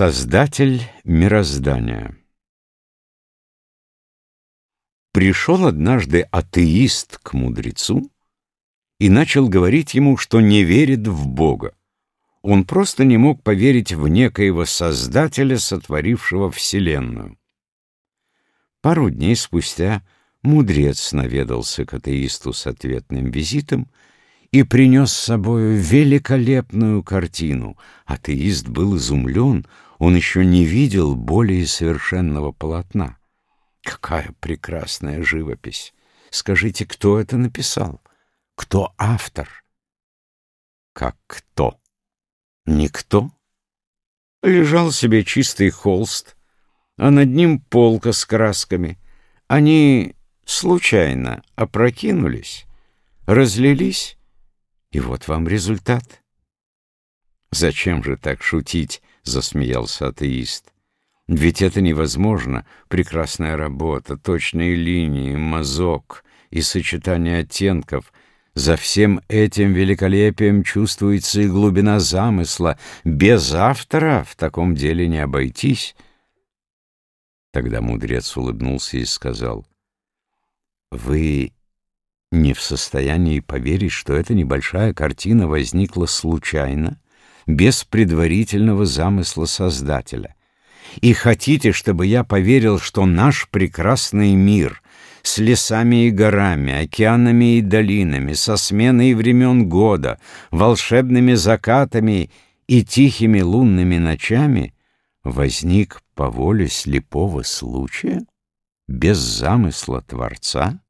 Создатель мироздания Пришел однажды атеист к мудрецу и начал говорить ему, что не верит в Бога. Он просто не мог поверить в некоего Создателя, сотворившего Вселенную. Пару дней спустя мудрец наведался к атеисту с ответным визитом и принес с собою великолепную картину. Атеист был изумлен, он еще не видел более совершенного полотна. Какая прекрасная живопись! Скажите, кто это написал? Кто автор? Как кто? Никто? Лежал себе чистый холст, а над ним полка с красками. Они случайно опрокинулись, разлились, и вот вам результат. «Зачем же так шутить?» — засмеялся атеист. «Ведь это невозможно. Прекрасная работа, точные линии, мазок и сочетание оттенков. За всем этим великолепием чувствуется и глубина замысла. Без автора в таком деле не обойтись». Тогда мудрец улыбнулся и сказал, «Вы не в состоянии поверить, что эта небольшая картина возникла случайно, без предварительного замысла Создателя. И хотите, чтобы я поверил, что наш прекрасный мир с лесами и горами, океанами и долинами, со сменой времен года, волшебными закатами и тихими лунными ночами возник по воле слепого случая, без замысла Творца?